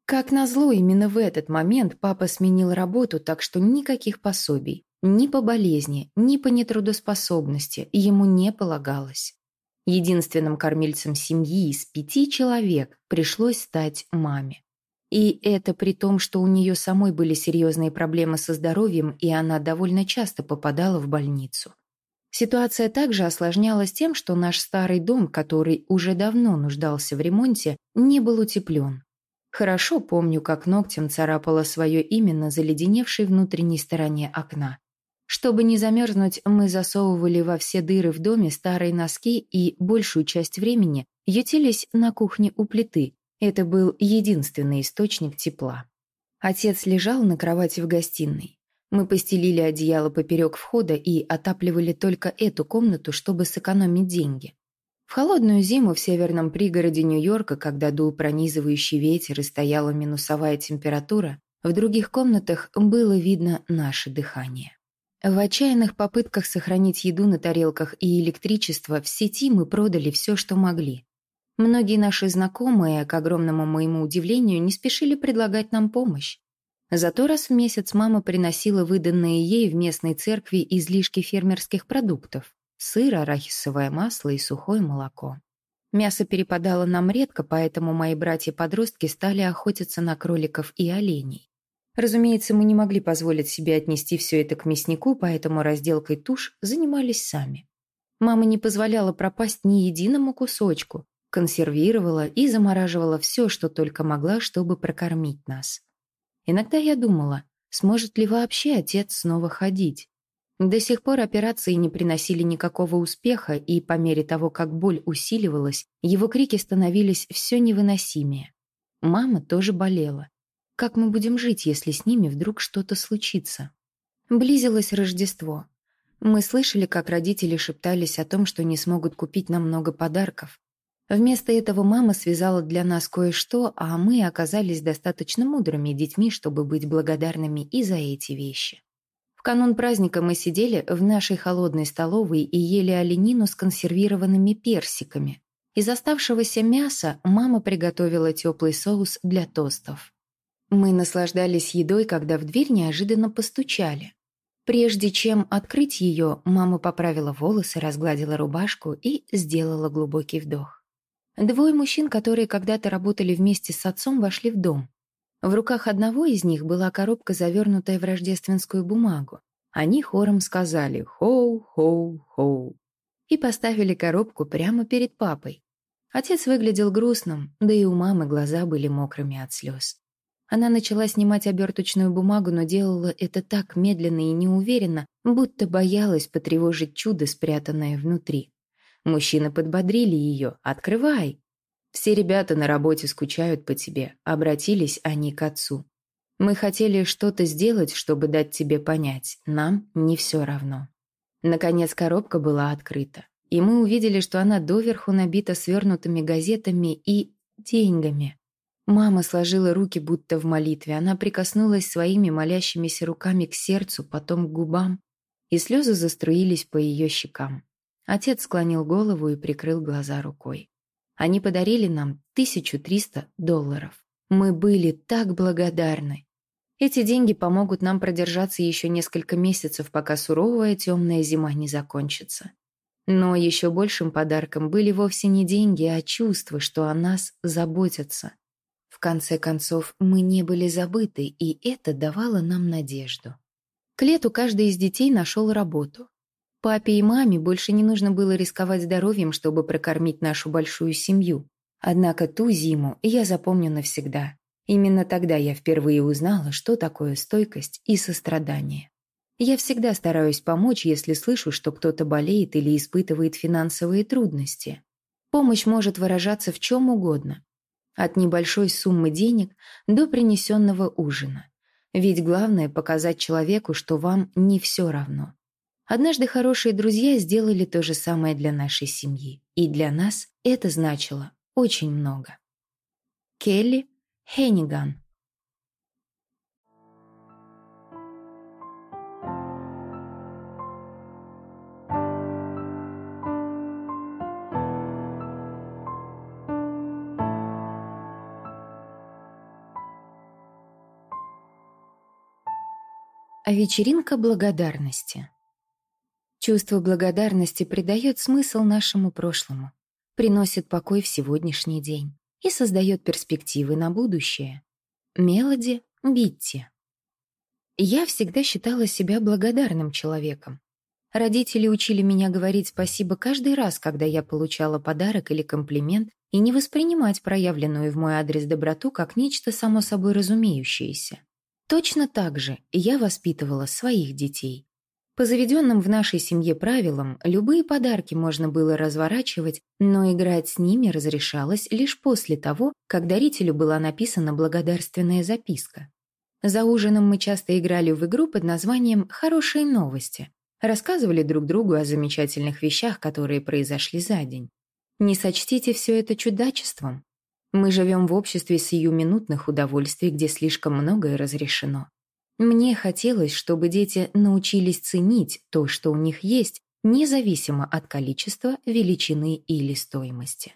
Как назло, именно в этот момент папа сменил работу, так что никаких пособий, ни по болезни, ни по нетрудоспособности ему не полагалось. Единственным кормильцем семьи из пяти человек пришлось стать маме. И это при том, что у нее самой были серьезные проблемы со здоровьем, и она довольно часто попадала в больницу. Ситуация также осложнялась тем, что наш старый дом, который уже давно нуждался в ремонте, не был утеплен. Хорошо помню, как ногтем царапала свое имя на заледеневшей внутренней стороне окна. Чтобы не замерзнуть, мы засовывали во все дыры в доме старые носки и большую часть времени ютились на кухне у плиты. Это был единственный источник тепла. Отец лежал на кровати в гостиной. Мы постелили одеяло поперек входа и отапливали только эту комнату, чтобы сэкономить деньги. В холодную зиму в северном пригороде Нью-Йорка, когда дул пронизывающий ветер и стояла минусовая температура, в других комнатах было видно наше дыхание. В отчаянных попытках сохранить еду на тарелках и электричество в сети мы продали все, что могли. Многие наши знакомые, к огромному моему удивлению, не спешили предлагать нам помощь. Зато раз в месяц мама приносила выданные ей в местной церкви излишки фермерских продуктов – сыр, арахисовое масло и сухое молоко. Мясо перепадало нам редко, поэтому мои братья-подростки стали охотиться на кроликов и оленей. Разумеется, мы не могли позволить себе отнести все это к мяснику, поэтому разделкой туш занимались сами. Мама не позволяла пропасть ни единому кусочку, консервировала и замораживала все, что только могла, чтобы прокормить нас. Иногда я думала, сможет ли вообще отец снова ходить. До сих пор операции не приносили никакого успеха, и по мере того, как боль усиливалась, его крики становились все невыносимее. Мама тоже болела. Как мы будем жить, если с ними вдруг что-то случится? Близилось Рождество. Мы слышали, как родители шептались о том, что не смогут купить нам много подарков. Вместо этого мама связала для нас кое-что, а мы оказались достаточно мудрыми детьми, чтобы быть благодарными и за эти вещи. В канун праздника мы сидели в нашей холодной столовой и ели оленину с консервированными персиками. Из оставшегося мяса мама приготовила теплый соус для тостов. Мы наслаждались едой, когда в дверь неожиданно постучали. Прежде чем открыть ее, мама поправила волосы, разгладила рубашку и сделала глубокий вдох. Двое мужчин, которые когда-то работали вместе с отцом, вошли в дом. В руках одного из них была коробка, завернутая в рождественскую бумагу. Они хором сказали «Хоу-хоу-хоу» и поставили коробку прямо перед папой. Отец выглядел грустным, да и у мамы глаза были мокрыми от слез. Она начала снимать оберточную бумагу, но делала это так медленно и неуверенно, будто боялась потревожить чудо, спрятанное внутри. Мужчины подбодрили ее. «Открывай!» «Все ребята на работе скучают по тебе», — обратились они к отцу. «Мы хотели что-то сделать, чтобы дать тебе понять. Нам не все равно». Наконец коробка была открыта, и мы увидели, что она доверху набита свернутыми газетами и деньгами. Мама сложила руки будто в молитве, она прикоснулась своими молящимися руками к сердцу, потом к губам, и слезы заструились по ее щекам. Отец склонил голову и прикрыл глаза рукой. Они подарили нам 1300 долларов. Мы были так благодарны. Эти деньги помогут нам продержаться еще несколько месяцев, пока суровая темная зима не закончится. Но еще большим подарком были вовсе не деньги, а чувство, что о нас заботятся. В конце концов, мы не были забыты, и это давало нам надежду. К лету каждый из детей нашел работу. Папе и маме больше не нужно было рисковать здоровьем, чтобы прокормить нашу большую семью. Однако ту зиму я запомню навсегда. Именно тогда я впервые узнала, что такое стойкость и сострадание. Я всегда стараюсь помочь, если слышу, что кто-то болеет или испытывает финансовые трудности. Помощь может выражаться в чем угодно. От небольшой суммы денег до принесенного ужина. Ведь главное показать человеку, что вам не все равно. Однажды хорошие друзья сделали то же самое для нашей семьи. И для нас это значило очень много. Келли Хенниган А вечеринка благодарности. Чувство благодарности придает смысл нашему прошлому, приносит покой в сегодняшний день и создает перспективы на будущее. Мелоди Битти. Я всегда считала себя благодарным человеком. Родители учили меня говорить спасибо каждый раз, когда я получала подарок или комплимент, и не воспринимать проявленную в мой адрес доброту как нечто само собой разумеющееся. Точно так же я воспитывала своих детей. По заведенным в нашей семье правилам, любые подарки можно было разворачивать, но играть с ними разрешалось лишь после того, как дарителю была написана благодарственная записка. За ужином мы часто играли в игру под названием «Хорошие новости», рассказывали друг другу о замечательных вещах, которые произошли за день. Не сочтите все это чудачеством. Мы живем в обществе сиюминутных удовольствий, где слишком многое разрешено. Мне хотелось, чтобы дети научились ценить то, что у них есть, независимо от количества, величины или стоимости.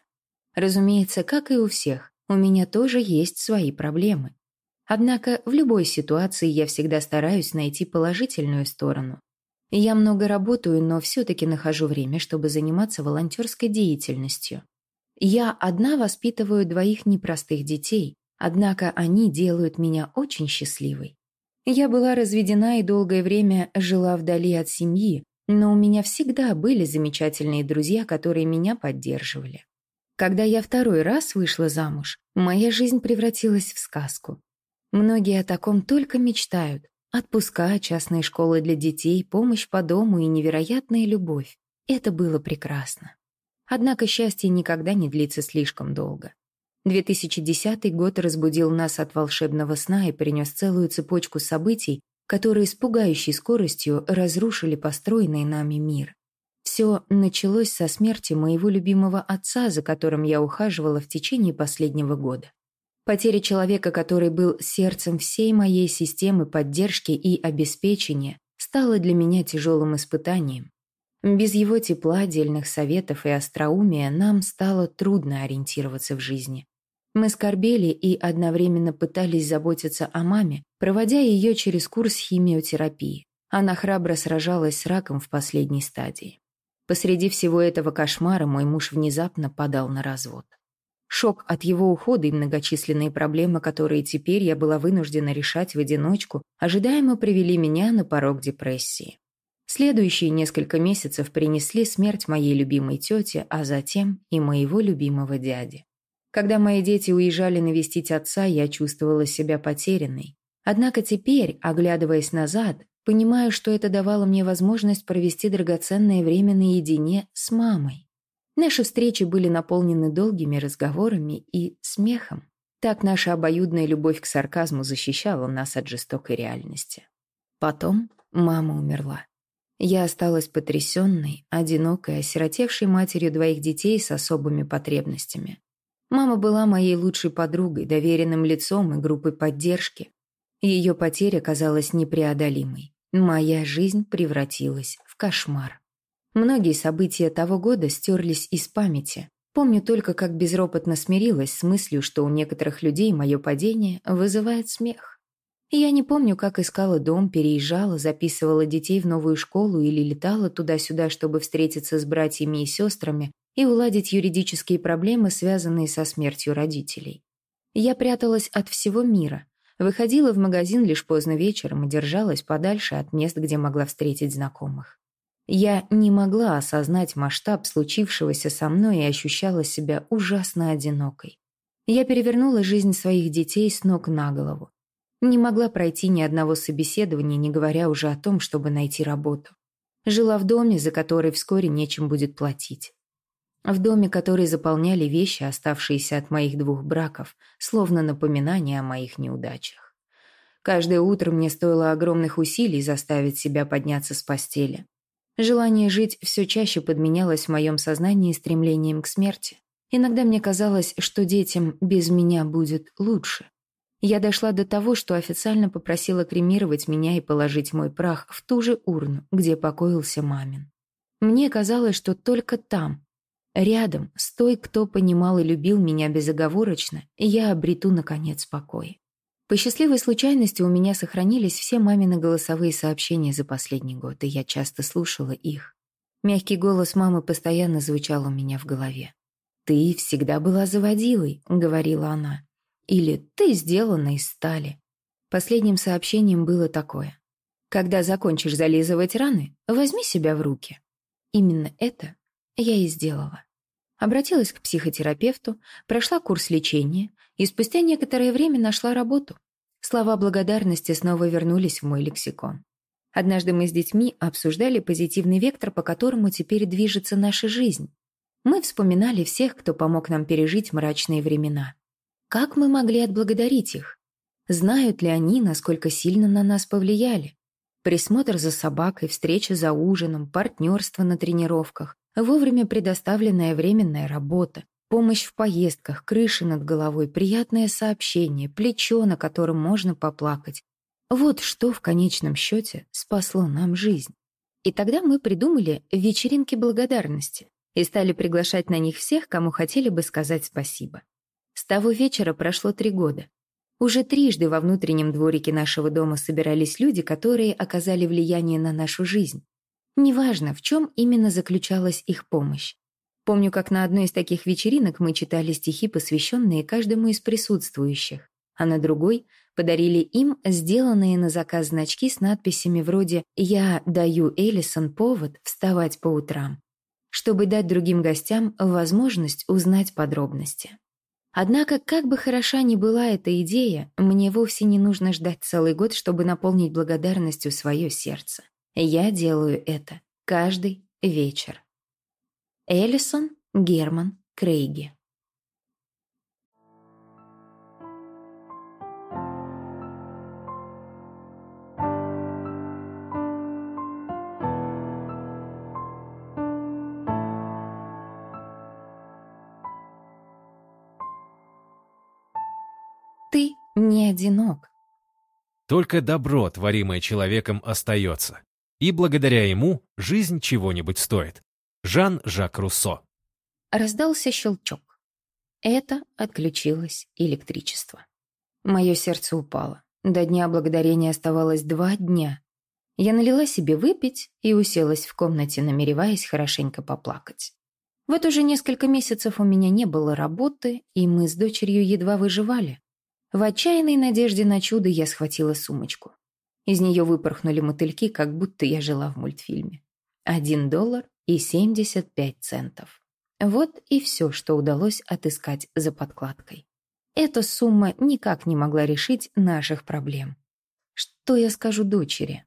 Разумеется, как и у всех, у меня тоже есть свои проблемы. Однако в любой ситуации я всегда стараюсь найти положительную сторону. Я много работаю, но все-таки нахожу время, чтобы заниматься волонтерской деятельностью. Я одна воспитываю двоих непростых детей, однако они делают меня очень счастливой. Я была разведена и долгое время жила вдали от семьи, но у меня всегда были замечательные друзья, которые меня поддерживали. Когда я второй раз вышла замуж, моя жизнь превратилась в сказку. Многие о таком только мечтают. Отпуска, частные школы для детей, помощь по дому и невероятная любовь. Это было прекрасно. Однако счастье никогда не длится слишком долго. 2010 год разбудил нас от волшебного сна и принес целую цепочку событий, которые с пугающей скоростью разрушили построенный нами мир. Все началось со смерти моего любимого отца, за которым я ухаживала в течение последнего года. Потеря человека, который был сердцем всей моей системы поддержки и обеспечения, стала для меня тяжелым испытанием. Без его тепла, дельных советов и остроумия нам стало трудно ориентироваться в жизни. Мы скорбели и одновременно пытались заботиться о маме, проводя ее через курс химиотерапии. Она храбро сражалась с раком в последней стадии. Посреди всего этого кошмара мой муж внезапно подал на развод. Шок от его ухода и многочисленные проблемы, которые теперь я была вынуждена решать в одиночку, ожидаемо привели меня на порог депрессии. Следующие несколько месяцев принесли смерть моей любимой тети, а затем и моего любимого дяди. Когда мои дети уезжали навестить отца, я чувствовала себя потерянной. Однако теперь, оглядываясь назад, понимаю, что это давало мне возможность провести драгоценное время наедине с мамой. Наши встречи были наполнены долгими разговорами и смехом. Так наша обоюдная любовь к сарказму защищала нас от жестокой реальности. Потом мама умерла. Я осталась потрясенной, одинокой, осиротевшей матерью двоих детей с особыми потребностями. Мама была моей лучшей подругой, доверенным лицом и группой поддержки. Ее потеря казалась непреодолимой. Моя жизнь превратилась в кошмар. Многие события того года стерлись из памяти. Помню только, как безропотно смирилась с мыслью, что у некоторых людей мое падение вызывает смех. Я не помню, как искала дом, переезжала, записывала детей в новую школу или летала туда-сюда, чтобы встретиться с братьями и сестрами и уладить юридические проблемы, связанные со смертью родителей. Я пряталась от всего мира, выходила в магазин лишь поздно вечером и держалась подальше от мест, где могла встретить знакомых. Я не могла осознать масштаб случившегося со мной и ощущала себя ужасно одинокой. Я перевернула жизнь своих детей с ног на голову. Не могла пройти ни одного собеседования, не говоря уже о том, чтобы найти работу. Жила в доме, за который вскоре нечем будет платить. В доме, который заполняли вещи, оставшиеся от моих двух браков, словно напоминание о моих неудачах. Каждое утро мне стоило огромных усилий заставить себя подняться с постели. Желание жить все чаще подменялось в моем сознании стремлением к смерти. Иногда мне казалось, что детям без меня будет лучше. Я дошла до того, что официально попросила кремировать меня и положить мой прах в ту же урну, где покоился мамин. Мне казалось, что только там, рядом, с той, кто понимал и любил меня безоговорочно, я обрету, наконец, покой. По счастливой случайности у меня сохранились все мамины голосовые сообщения за последний год, и я часто слушала их. Мягкий голос мамы постоянно звучал у меня в голове. «Ты всегда была заводилой», — говорила она. Или «ты сделана из стали». Последним сообщением было такое. «Когда закончишь зализывать раны, возьми себя в руки». Именно это я и сделала. Обратилась к психотерапевту, прошла курс лечения и спустя некоторое время нашла работу. Слова благодарности снова вернулись в мой лексикон. Однажды мы с детьми обсуждали позитивный вектор, по которому теперь движется наша жизнь. Мы вспоминали всех, кто помог нам пережить мрачные времена. Как мы могли отблагодарить их? Знают ли они, насколько сильно на нас повлияли? Присмотр за собакой, встреча за ужином, партнерство на тренировках, вовремя предоставленная временная работа, помощь в поездках, крыша над головой, приятное сообщение, плечо, на котором можно поплакать. Вот что в конечном счете спасло нам жизнь. И тогда мы придумали вечеринки благодарности и стали приглашать на них всех, кому хотели бы сказать спасибо. С того вечера прошло три года. Уже трижды во внутреннем дворике нашего дома собирались люди, которые оказали влияние на нашу жизнь. Неважно, в чем именно заключалась их помощь. Помню, как на одной из таких вечеринок мы читали стихи, посвященные каждому из присутствующих, а на другой подарили им сделанные на заказ значки с надписями вроде «Я даю Элисон повод вставать по утрам», чтобы дать другим гостям возможность узнать подробности. Однако, как бы хороша ни была эта идея, мне вовсе не нужно ждать целый год, чтобы наполнить благодарностью свое сердце. Я делаю это каждый вечер. Эллисон Герман Крейги не одинок. Только добро, творимое человеком, остается. И благодаря ему жизнь чего-нибудь стоит. Жан-Жак Руссо. Раздался щелчок. Это отключилось электричество. Мое сердце упало. До Дня Благодарения оставалось два дня. Я налила себе выпить и уселась в комнате, намереваясь хорошенько поплакать. Вот уже несколько месяцев у меня не было работы, и мы с дочерью едва выживали. В отчаянной надежде на чудо я схватила сумочку. Из нее выпорхнули мотыльки, как будто я жила в мультфильме. Один доллар и семьдесят пять центов. Вот и все, что удалось отыскать за подкладкой. Эта сумма никак не могла решить наших проблем. Что я скажу дочери?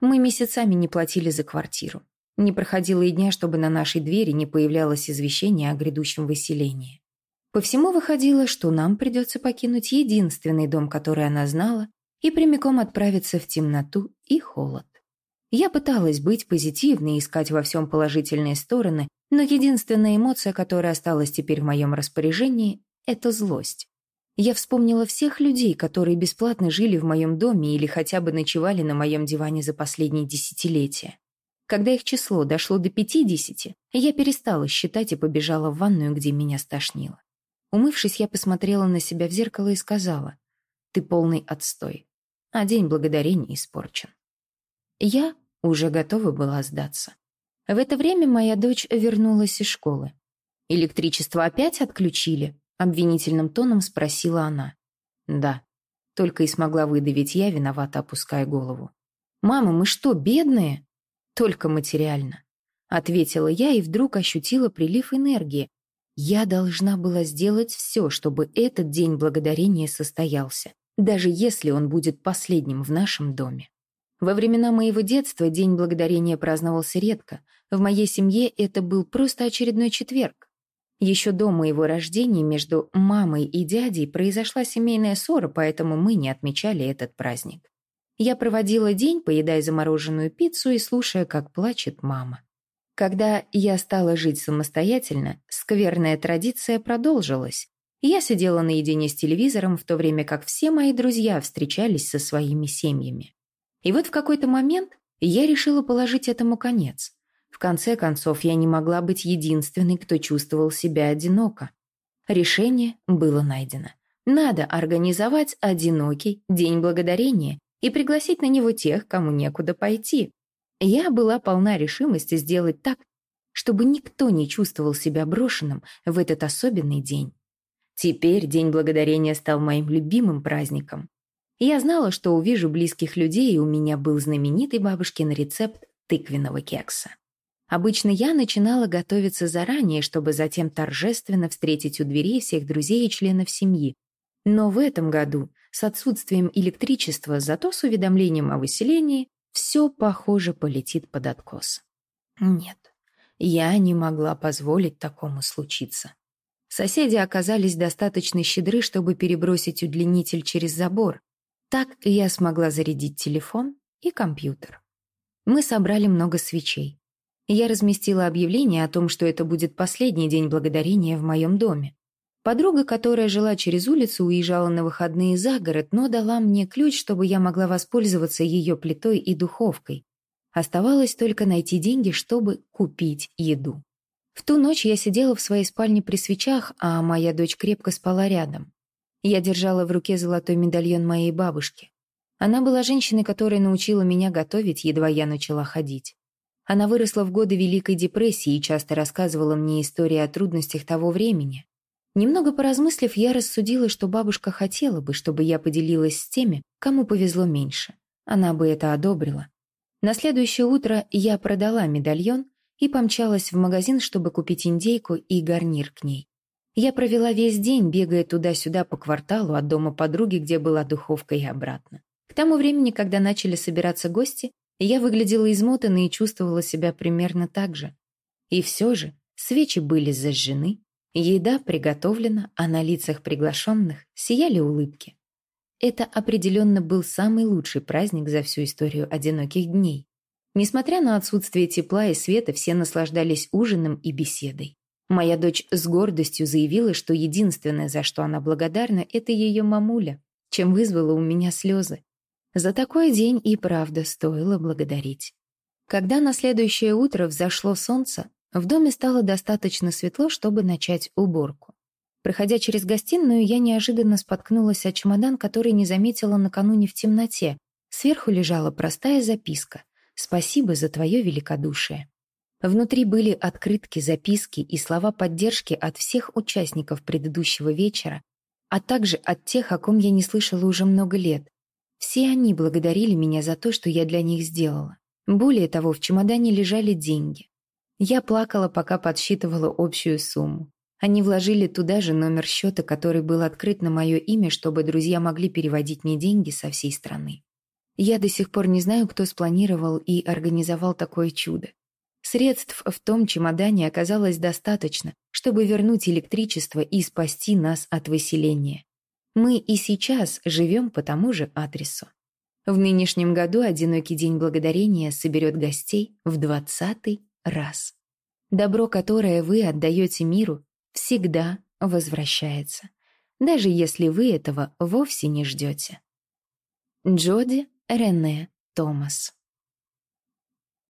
Мы месяцами не платили за квартиру. Не проходило и дня, чтобы на нашей двери не появлялось извещение о грядущем выселении. По всему выходило, что нам придется покинуть единственный дом, который она знала, и прямиком отправиться в темноту и холод. Я пыталась быть позитивной и искать во всем положительные стороны, но единственная эмоция, которая осталась теперь в моем распоряжении, это злость. Я вспомнила всех людей, которые бесплатно жили в моем доме или хотя бы ночевали на моем диване за последние десятилетия. Когда их число дошло до пятидесяти, я перестала считать и побежала в ванную, где меня стошнило. Умывшись, я посмотрела на себя в зеркало и сказала, «Ты полный отстой». а День Благодарения испорчен. Я уже готова была сдаться. В это время моя дочь вернулась из школы. «Электричество опять отключили?» — обвинительным тоном спросила она. «Да», — только и смогла выдавить я, виновато опуская голову. «Мама, мы что, бедные?» «Только материально», — ответила я и вдруг ощутила прилив энергии. Я должна была сделать все, чтобы этот день благодарения состоялся, даже если он будет последним в нашем доме. Во времена моего детства День Благодарения праздновался редко. В моей семье это был просто очередной четверг. Еще до моего рождения между мамой и дядей произошла семейная ссора, поэтому мы не отмечали этот праздник. Я проводила день, поедая замороженную пиццу и слушая, как плачет мама. Когда я стала жить самостоятельно, скверная традиция продолжилась. Я сидела наедине с телевизором, в то время как все мои друзья встречались со своими семьями. И вот в какой-то момент я решила положить этому конец. В конце концов, я не могла быть единственной, кто чувствовал себя одиноко. Решение было найдено. Надо организовать одинокий День Благодарения и пригласить на него тех, кому некуда пойти. Я была полна решимости сделать так, чтобы никто не чувствовал себя брошенным в этот особенный день. Теперь День Благодарения стал моим любимым праздником. Я знала, что увижу близких людей, и у меня был знаменитый бабушкин рецепт тыквенного кекса. Обычно я начинала готовиться заранее, чтобы затем торжественно встретить у дверей всех друзей и членов семьи. Но в этом году, с отсутствием электричества, зато с уведомлением о выселении, все, похоже, полетит под откос. Нет, я не могла позволить такому случиться. Соседи оказались достаточно щедры, чтобы перебросить удлинитель через забор, так я смогла зарядить телефон и компьютер. Мы собрали много свечей. Я разместила объявление о том, что это будет последний день благодарения в моем доме. Подруга, которая жила через улицу, уезжала на выходные за город, но дала мне ключ, чтобы я могла воспользоваться ее плитой и духовкой. Оставалось только найти деньги, чтобы купить еду. В ту ночь я сидела в своей спальне при свечах, а моя дочь крепко спала рядом. Я держала в руке золотой медальон моей бабушки. Она была женщиной, которая научила меня готовить, едва я начала ходить. Она выросла в годы Великой депрессии и часто рассказывала мне истории о трудностях того времени. Немного поразмыслив, я рассудила, что бабушка хотела бы, чтобы я поделилась с теми, кому повезло меньше. Она бы это одобрила. На следующее утро я продала медальон и помчалась в магазин, чтобы купить индейку и гарнир к ней. Я провела весь день, бегая туда-сюда по кварталу от дома подруги, где была духовка и обратно. К тому времени, когда начали собираться гости, я выглядела измотанной и чувствовала себя примерно так же. И все же свечи были зажжены, еда приготовлена, а на лицах приглашенных сияли улыбки. Это определенно был самый лучший праздник за всю историю одиноких дней. Несмотря на отсутствие тепла и света, все наслаждались ужином и беседой. Моя дочь с гордостью заявила, что единственное, за что она благодарна, это ее мамуля, чем вызвала у меня слезы. За такой день и правда стоило благодарить. Когда на следующее утро взошло солнце, в доме стало достаточно светло, чтобы начать уборку. Проходя через гостиную, я неожиданно споткнулась о чемодан, который не заметила накануне в темноте. Сверху лежала простая записка «Спасибо за твое великодушие». Внутри были открытки, записки и слова поддержки от всех участников предыдущего вечера, а также от тех, о ком я не слышала уже много лет. Все они благодарили меня за то, что я для них сделала. Более того, в чемодане лежали деньги. Я плакала, пока подсчитывала общую сумму. Они вложили туда же номер счета, который был открыт на мое имя, чтобы друзья могли переводить мне деньги со всей страны. Я до сих пор не знаю, кто спланировал и организовал такое чудо. Средств в том чемодане оказалось достаточно, чтобы вернуть электричество и спасти нас от выселения. Мы и сейчас живем по тому же адресу. В нынешнем году «Одинокий день благодарения» соберет гостей в двадцатый раз. Добро, которое вы отдаете миру, всегда возвращается, даже если вы этого вовсе не ждете. Джоди Рене Томас